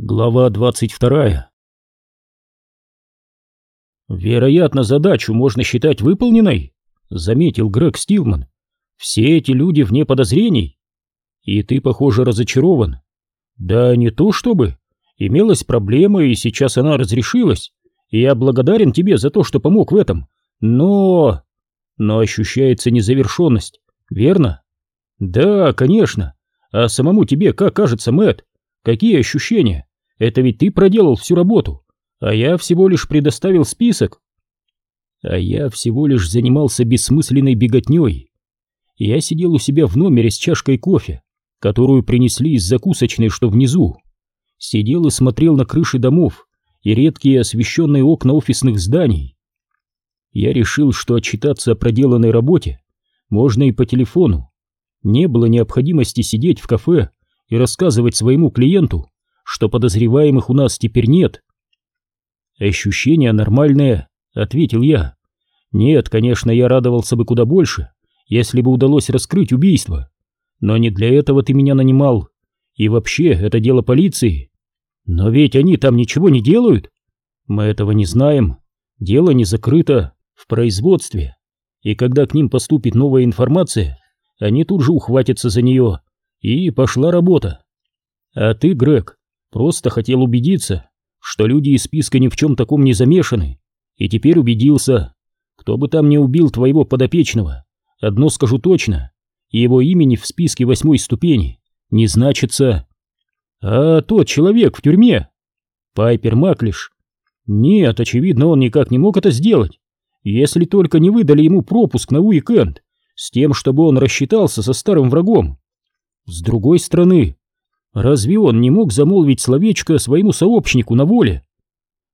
Глава 22 «Вероятно, задачу можно считать выполненной», — заметил Грег Стилман. «Все эти люди вне подозрений. И ты, похоже, разочарован». «Да не то чтобы. Имелась проблема, и сейчас она разрешилась. И я благодарен тебе за то, что помог в этом. Но...» «Но ощущается незавершенность, верно?» «Да, конечно. А самому тебе как кажется, Мэтт? Какие ощущения?» Это ведь ты проделал всю работу, а я всего лишь предоставил список. А я всего лишь занимался бессмысленной беготней. Я сидел у себя в номере с чашкой кофе, которую принесли из закусочной, что внизу. Сидел и смотрел на крыши домов и редкие освещенные окна офисных зданий. Я решил, что отчитаться о проделанной работе можно и по телефону. Не было необходимости сидеть в кафе и рассказывать своему клиенту, что подозреваемых у нас теперь нет. Ощущение нормальное, ответил я. Нет, конечно, я радовался бы куда больше, если бы удалось раскрыть убийство. Но не для этого ты меня нанимал. И вообще, это дело полиции. Но ведь они там ничего не делают. Мы этого не знаем. Дело не закрыто, в производстве. И когда к ним поступит новая информация, они тут же ухватятся за нее. И пошла работа. А ты, Грег, Просто хотел убедиться, что люди из списка ни в чем таком не замешаны. И теперь убедился. Кто бы там ни убил твоего подопечного, одно скажу точно, его имени в списке восьмой ступени не значится. А тот человек в тюрьме? Пайпер Маклиш? Нет, очевидно, он никак не мог это сделать, если только не выдали ему пропуск на уикенд с тем, чтобы он рассчитался со старым врагом. С другой стороны, Разве он не мог замолвить словечко своему сообщнику на воле?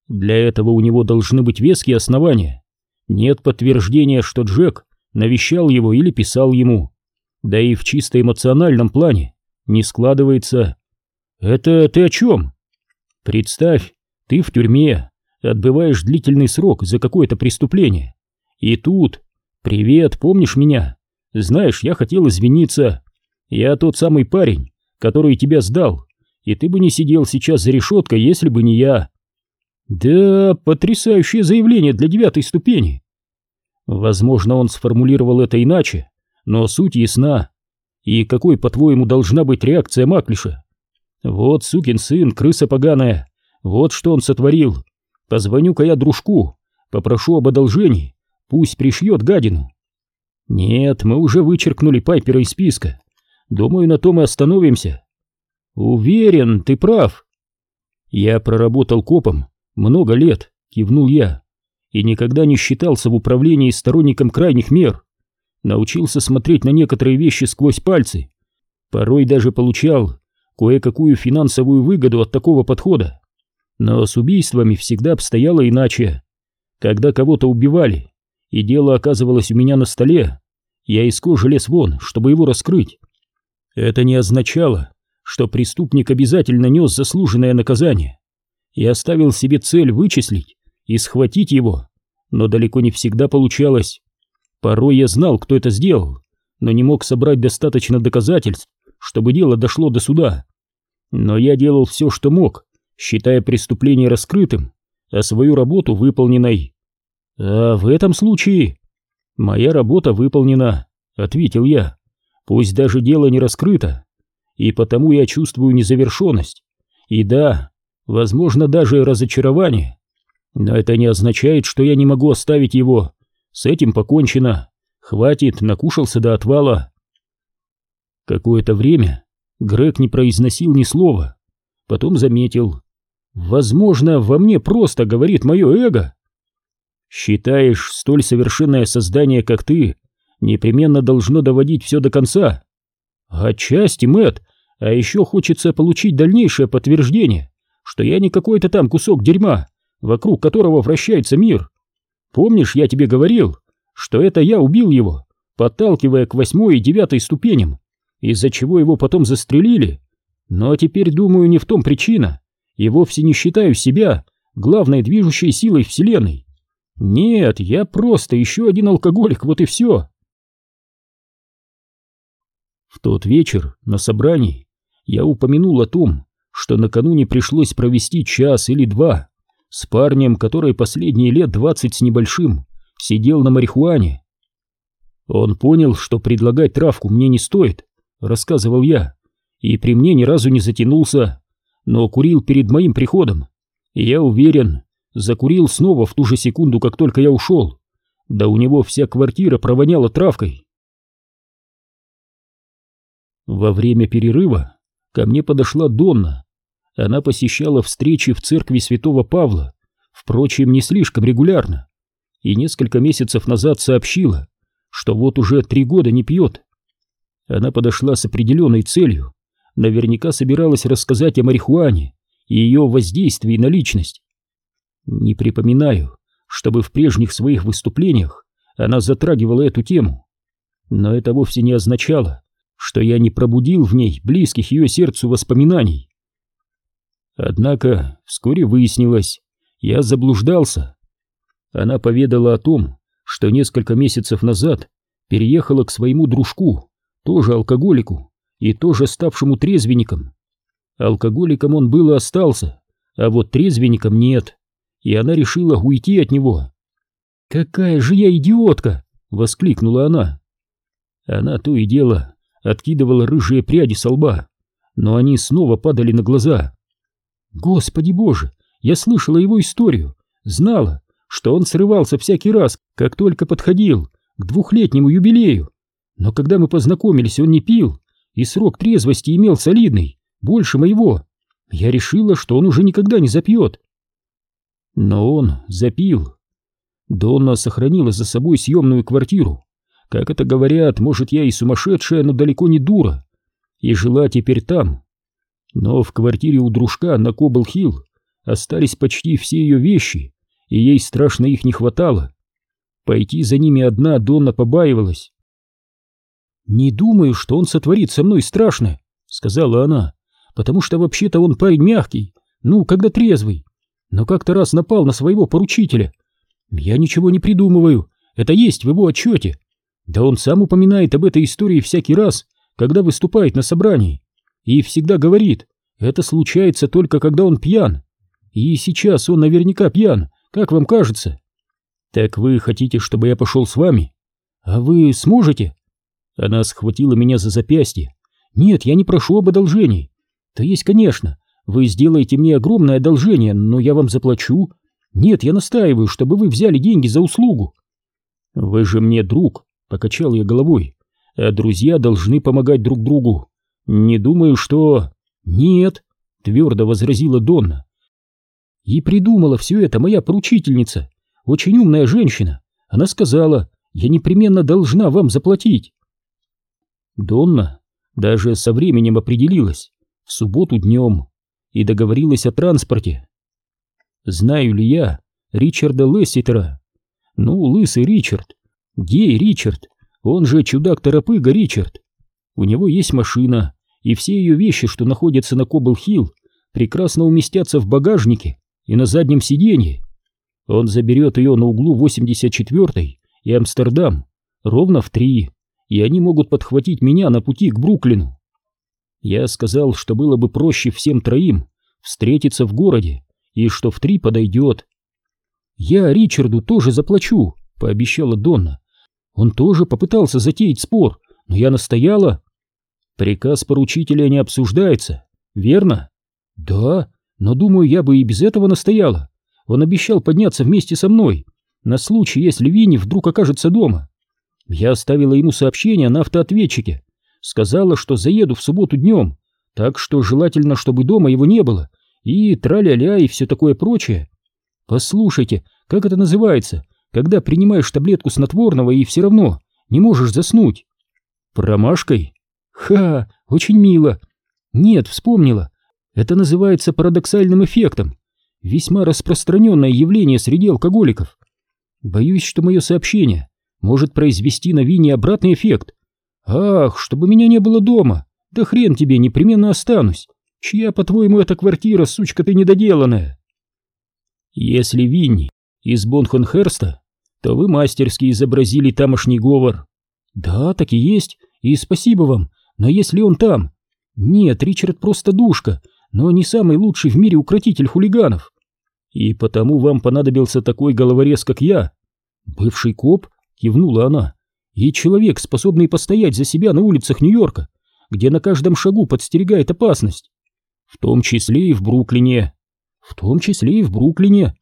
Для этого у него должны быть веские основания. Нет подтверждения, что Джек навещал его или писал ему. Да и в чисто эмоциональном плане не складывается. Это ты о чем? Представь, ты в тюрьме, отбываешь длительный срок за какое-то преступление. И тут, привет, помнишь меня? Знаешь, я хотел извиниться. Я тот самый парень, который тебя сдал, и ты бы не сидел сейчас за решеткой, если бы не я. Да, потрясающее заявление для девятой ступени. Возможно, он сформулировал это иначе, но суть ясна. И какой, по-твоему, должна быть реакция Маклиша? Вот сукин сын, крыса поганая, вот что он сотворил. Позвоню-ка я дружку, попрошу об одолжении, пусть пришьет гадину. Нет, мы уже вычеркнули Пайпера из списка. Думаю, на том и остановимся. Уверен, ты прав. Я проработал копом много лет, кивнул я, и никогда не считался в управлении сторонником крайних мер. Научился смотреть на некоторые вещи сквозь пальцы. Порой даже получал кое-какую финансовую выгоду от такого подхода. Но с убийствами всегда обстояло иначе. Когда кого-то убивали, и дело оказывалось у меня на столе, я из кожи лез вон, чтобы его раскрыть. Это не означало, что преступник обязательно нес заслуженное наказание. Я ставил себе цель вычислить и схватить его, но далеко не всегда получалось. Порой я знал, кто это сделал, но не мог собрать достаточно доказательств, чтобы дело дошло до суда. Но я делал все, что мог, считая преступление раскрытым, а свою работу выполненной. А в этом случае... Моя работа выполнена, ответил я пусть даже дело не раскрыто, и потому я чувствую незавершенность, и да, возможно, даже разочарование. Но это не означает, что я не могу оставить его. С этим покончено. Хватит, накушался до отвала. Какое-то время Грег не произносил ни слова. Потом заметил. Возможно, во мне просто говорит мое эго. Считаешь, столь совершенное создание, как ты, непременно должно доводить все до конца. Отчасти, Мэт, а еще хочется получить дальнейшее подтверждение, что я не какой-то там кусок дерьма, вокруг которого вращается мир. Помнишь, я тебе говорил, что это я убил его, подталкивая к восьмой и девятой ступеням, из-за чего его потом застрелили? Но теперь, думаю, не в том причина, и вовсе не считаю себя главной движущей силой Вселенной. Нет, я просто еще один алкоголик, вот и все. В тот вечер на собрании я упомянул о том, что накануне пришлось провести час или два с парнем, который последние лет двадцать с небольшим сидел на марихуане. Он понял, что предлагать травку мне не стоит, рассказывал я, и при мне ни разу не затянулся, но курил перед моим приходом. И я уверен, закурил снова в ту же секунду, как только я ушел. Да у него вся квартира провоняла травкой. Во время перерыва ко мне подошла Донна. Она посещала встречи в церкви святого Павла, впрочем, не слишком регулярно, и несколько месяцев назад сообщила, что вот уже три года не пьет. Она подошла с определенной целью, наверняка собиралась рассказать о марихуане и ее воздействии на личность. Не припоминаю, чтобы в прежних своих выступлениях она затрагивала эту тему, но это вовсе не означало, что я не пробудил в ней близких ее сердцу воспоминаний. Однако вскоре выяснилось, я заблуждался. Она поведала о том, что несколько месяцев назад переехала к своему дружку, тоже алкоголику и тоже ставшему трезвенником. Алкоголиком он был и остался, а вот трезвенником нет, и она решила уйти от него. «Какая же я идиотка!» — воскликнула она. Она то и дело откидывала рыжие пряди со лба, но они снова падали на глаза. Господи боже, я слышала его историю, знала, что он срывался всякий раз, как только подходил к двухлетнему юбилею. Но когда мы познакомились, он не пил, и срок трезвости имел солидный, больше моего. Я решила, что он уже никогда не запьет. Но он запил. Донна сохранила за собой съемную квартиру, как это говорят, может, я и сумасшедшая, но далеко не дура. И жила теперь там. Но в квартире у дружка на Кобл-Хилл остались почти все ее вещи, и ей страшно их не хватало. Пойти за ними одна Донна побаивалась. «Не думаю, что он сотворит со мной страшное», — сказала она, «потому что вообще-то он парень мягкий, ну, когда трезвый, но как-то раз напал на своего поручителя. Я ничего не придумываю, это есть в его отчете. Да он сам упоминает об этой истории всякий раз, когда выступает на собрании. И всегда говорит, это случается только когда он пьян. И сейчас он наверняка пьян, как вам кажется? Так вы хотите, чтобы я пошел с вами? А вы сможете? Она схватила меня за запястье. Нет, я не прошу об одолжении. То есть, конечно, вы сделаете мне огромное одолжение, но я вам заплачу. Нет, я настаиваю, чтобы вы взяли деньги за услугу. Вы же мне друг, Покачал я головой. А друзья должны помогать друг другу. Не думаю, что... Нет, твердо возразила Донна. И придумала все это моя поручительница, очень умная женщина. Она сказала, я непременно должна вам заплатить. Донна даже со временем определилась, в субботу днем, и договорилась о транспорте. Знаю ли я Ричарда Лесситера? Ну, лысый Ричард, Гей Ричард, он же чудак-торопыга Ричард. У него есть машина, и все ее вещи, что находятся на Кобл-Хилл, прекрасно уместятся в багажнике и на заднем сиденье. Он заберет ее на углу 84-й и Амстердам ровно в три, и они могут подхватить меня на пути к Бруклину. Я сказал, что было бы проще всем троим встретиться в городе, и что в три подойдет. «Я Ричарду тоже заплачу», — пообещала Донна. Он тоже попытался затеять спор, но я настояла. Приказ поручителя не обсуждается, верно? Да, но думаю, я бы и без этого настояла. Он обещал подняться вместе со мной, на случай, если Винни вдруг окажется дома. Я оставила ему сообщение на автоответчике. Сказала, что заеду в субботу днем, так что желательно, чтобы дома его не было, и траля-ля и все такое прочее. Послушайте, как это называется? Когда принимаешь таблетку снотворного и все равно не можешь заснуть. Промашкой? Ха, очень мило. Нет, вспомнила. Это называется парадоксальным эффектом. Весьма распространенное явление среди алкоголиков. Боюсь, что мое сообщение может произвести на Вине обратный эффект. Ах, чтобы меня не было дома. Да хрен тебе, непременно останусь. Чья, по-твоему, эта квартира, сучка ты недоделанная? Если Винни из Бонхенхерста, то вы мастерски изобразили тамошний говор. Да, так и есть, и спасибо вам, но если он там... Нет, Ричард просто душка, но не самый лучший в мире укротитель хулиганов. И потому вам понадобился такой головорез, как я. Бывший коп, кивнула она, и человек, способный постоять за себя на улицах Нью-Йорка, где на каждом шагу подстерегает опасность. В том числе и в Бруклине. В том числе и в Бруклине.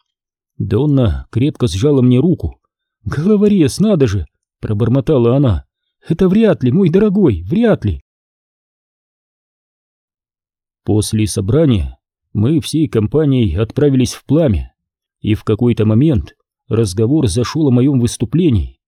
Донна крепко сжала мне руку. «Головорез, надо же!» — пробормотала она. «Это вряд ли, мой дорогой, вряд ли!» После собрания мы всей компанией отправились в пламя, и в какой-то момент разговор зашел о моем выступлении.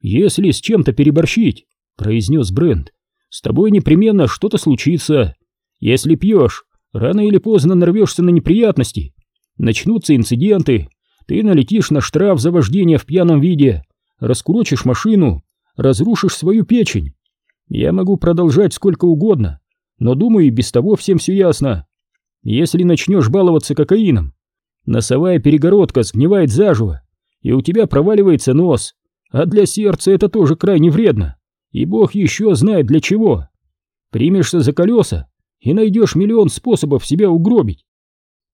«Если с чем-то переборщить», — произнес Брент, — «с тобой непременно что-то случится. Если пьешь, рано или поздно нарвешься на неприятности, начнутся инциденты, ты налетишь на штраф за вождение в пьяном виде, раскурочишь машину, разрушишь свою печень. Я могу продолжать сколько угодно, но думаю, и без того всем все ясно. Если начнешь баловаться кокаином, носовая перегородка сгнивает заживо, и у тебя проваливается нос, а для сердца это тоже крайне вредно, и бог еще знает для чего. Примешься за колеса и найдешь миллион способов себя угробить.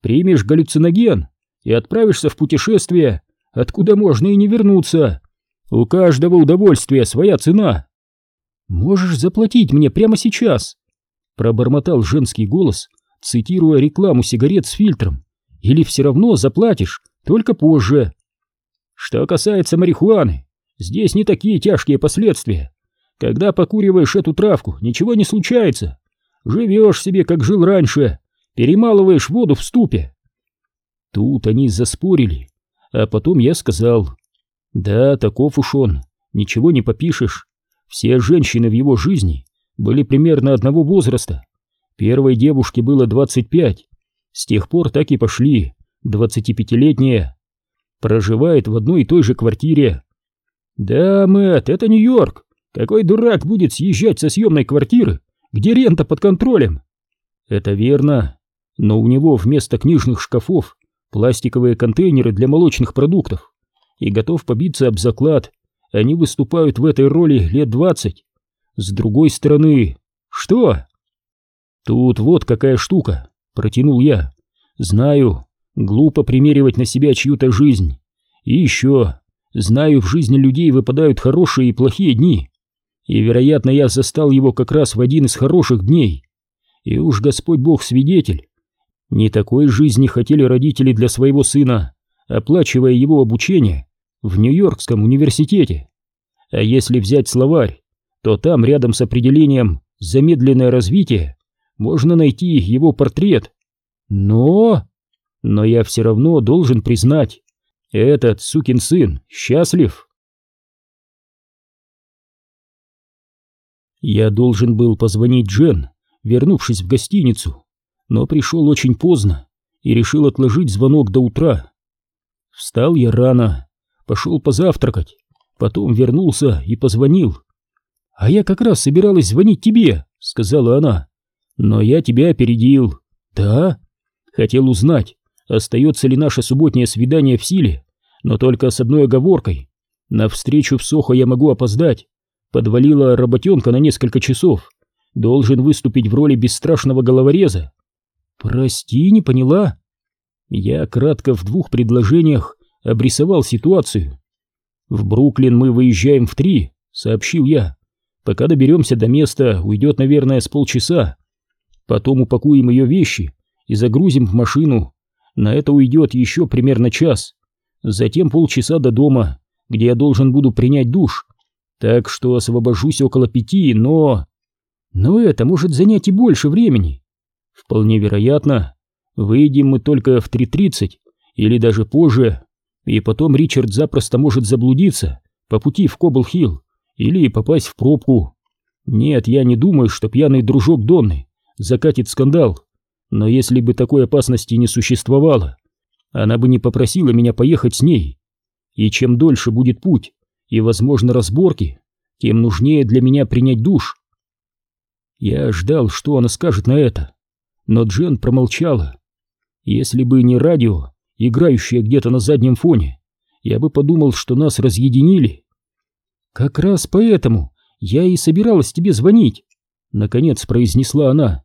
Примешь галлюциноген и отправишься в путешествие, откуда можно и не вернуться. У каждого удовольствия своя цена. Можешь заплатить мне прямо сейчас, пробормотал женский голос, цитируя рекламу сигарет с фильтром. Или все равно заплатишь, только позже. Что касается марихуаны, здесь не такие тяжкие последствия. Когда покуриваешь эту травку, ничего не случается. Живешь себе, как жил раньше, перемалываешь воду в ступе. Тут они заспорили, а потом я сказал, да, таков уж он, ничего не попишешь. Все женщины в его жизни были примерно одного возраста. Первой девушке было 25, с тех пор так и пошли, 25-летняя. Проживает в одной и той же квартире. Да, Мэтт, это Нью-Йорк. Какой дурак будет съезжать со съемной квартиры, где рента под контролем? Это верно, но у него вместо книжных шкафов пластиковые контейнеры для молочных продуктов. И готов побиться об заклад, они выступают в этой роли лет двадцать. С другой стороны, что? Тут вот какая штука, протянул я. Знаю, глупо примеривать на себя чью-то жизнь. И еще, знаю, в жизни людей выпадают хорошие и плохие дни. И, вероятно, я застал его как раз в один из хороших дней. И уж Господь Бог свидетель. Не такой жизни хотели родители для своего сына, оплачивая его обучение в Нью-Йоркском университете. А если взять словарь, то там рядом с определением «замедленное развитие» можно найти его портрет. Но... Но я все равно должен признать, этот сукин сын счастлив. Я должен был позвонить Джен, вернувшись в гостиницу, но пришел очень поздно и решил отложить звонок до утра. Встал я рано, пошел позавтракать, потом вернулся и позвонил. «А я как раз собиралась звонить тебе», — сказала она. «Но я тебя опередил». «Да?» «Хотел узнать, остается ли наше субботнее свидание в силе, но только с одной оговоркой. На встречу в Сохо я могу опоздать. Подвалила работенка на несколько часов. Должен выступить в роли бесстрашного головореза». «Прости, не поняла?» Я кратко в двух предложениях обрисовал ситуацию. «В Бруклин мы выезжаем в три», — сообщил я. Пока доберемся до места, уйдет, наверное, с полчаса. Потом упакуем ее вещи и загрузим в машину. На это уйдет еще примерно час. Затем полчаса до дома, где я должен буду принять душ. Так что освобожусь около пяти, но... Но это может занять и больше времени. Вполне вероятно. Выйдем мы только в 3.30 или даже позже. И потом Ричард запросто может заблудиться по пути в Кобл-Хилл или попасть в пробку. Нет, я не думаю, что пьяный дружок Донны закатит скандал, но если бы такой опасности не существовало, она бы не попросила меня поехать с ней. И чем дольше будет путь и, возможно, разборки, тем нужнее для меня принять душ. Я ждал, что она скажет на это, но Джен промолчала. Если бы не радио, играющее где-то на заднем фоне, я бы подумал, что нас разъединили. «Как раз поэтому я и собиралась тебе звонить», — наконец произнесла она.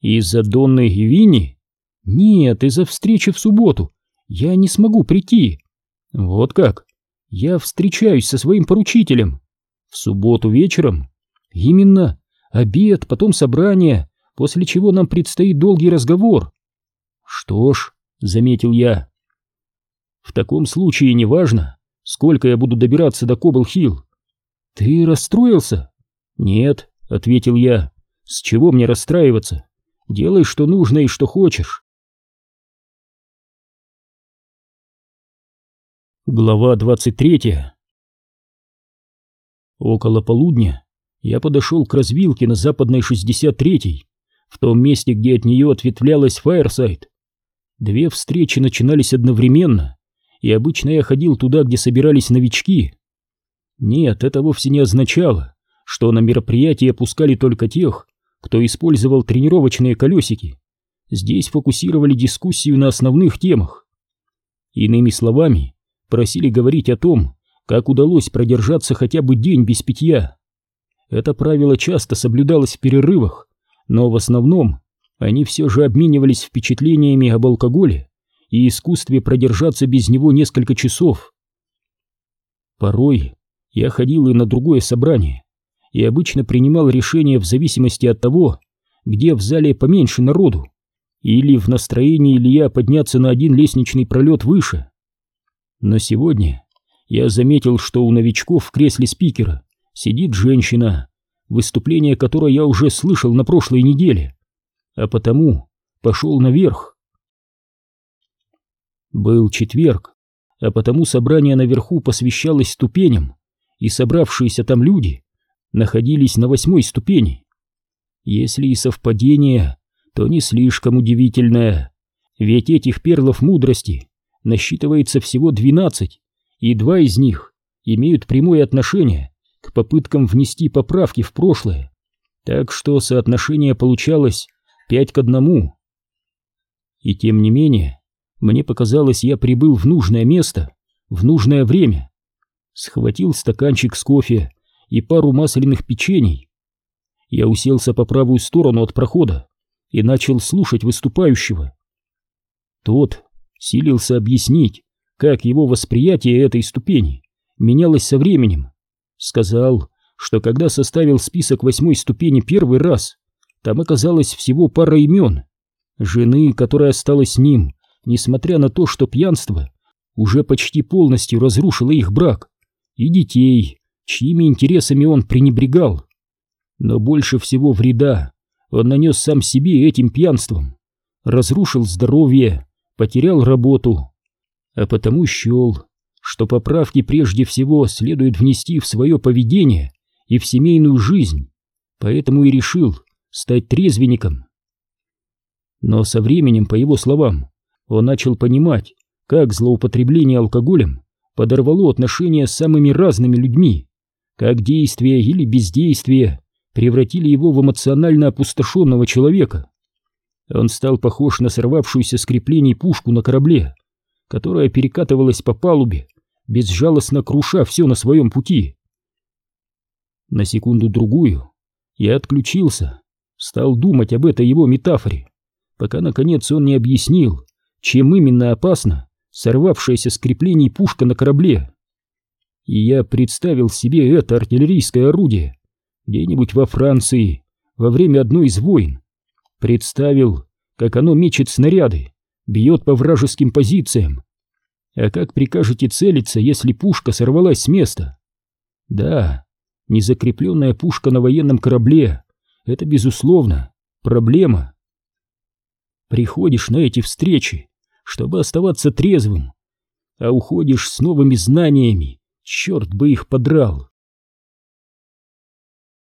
Из-за Донны и Винни? Нет, из-за встречи в субботу. Я не смогу прийти. Вот как? Я встречаюсь со своим поручителем. В субботу вечером? Именно. Обед, потом собрание, после чего нам предстоит долгий разговор. Что ж, заметил я. В таком случае неважно, сколько я буду добираться до Кобл-Хилл. Ты расстроился? Нет, ответил я. С чего мне расстраиваться? Делай, что нужно и что хочешь. Глава 23 Около полудня я подошел к развилке на западной 63-й, в том месте, где от нее ответвлялась Фаерсайд. Две встречи начинались одновременно, и обычно я ходил туда, где собирались новички. Нет, это вовсе не означало, что на мероприятие пускали только тех, кто использовал тренировочные колесики. Здесь фокусировали дискуссию на основных темах. Иными словами, просили говорить о том, как удалось продержаться хотя бы день без питья. Это правило часто соблюдалось в перерывах, но в основном они все же обменивались впечатлениями об алкоголе и искусстве продержаться без него несколько часов. Порой я ходил и на другое собрание, и обычно принимал решение в зависимости от того, где в зале поменьше народу, или в настроении ли я подняться на один лестничный пролет выше. Но сегодня я заметил, что у новичков в кресле спикера сидит женщина, выступление которой я уже слышал на прошлой неделе, а потому пошел наверх. Был четверг, а потому собрание наверху посвящалось ступеням, и собравшиеся там люди находились на восьмой ступени. Если и совпадение, то не слишком удивительное, ведь этих перлов мудрости насчитывается всего 12, и два из них имеют прямое отношение к попыткам внести поправки в прошлое, так что соотношение получалось 5 к 1. И тем не менее, мне показалось, я прибыл в нужное место, в нужное время. Схватил стаканчик с кофе и пару масляных печений. Я уселся по правую сторону от прохода и начал слушать выступающего. Тот силился объяснить, как его восприятие этой ступени менялось со временем. Сказал, что когда составил список восьмой ступени первый раз, там оказалось всего пара имен. Жены, которая осталась с ним, несмотря на то, что пьянство уже почти полностью разрушило их брак, и детей, чьими интересами он пренебрегал. Но больше всего вреда он нанес сам себе этим пьянством, разрушил здоровье, потерял работу, а потому счел, что поправки прежде всего следует внести в свое поведение и в семейную жизнь, поэтому и решил стать трезвенником. Но со временем, по его словам, он начал понимать, как злоупотребление алкоголем подорвало отношения с самыми разными людьми, как действия или бездействие превратили его в эмоционально опустошенного человека. Он стал похож на сорвавшуюся с креплений пушку на корабле, которая перекатывалась по палубе, безжалостно круша все на своем пути. На секунду-другую я отключился, стал думать об этой его метафоре, пока, наконец, он не объяснил, чем именно опасна сорвавшаяся с креплений пушка на корабле. И я представил себе это артиллерийское орудие где-нибудь во Франции во время одной из войн, Представил, как оно мечет снаряды, бьет по вражеским позициям. А как прикажете целиться, если пушка сорвалась с места? Да, незакрепленная пушка на военном корабле — это, безусловно, проблема. Приходишь на эти встречи, чтобы оставаться трезвым, а уходишь с новыми знаниями, черт бы их подрал.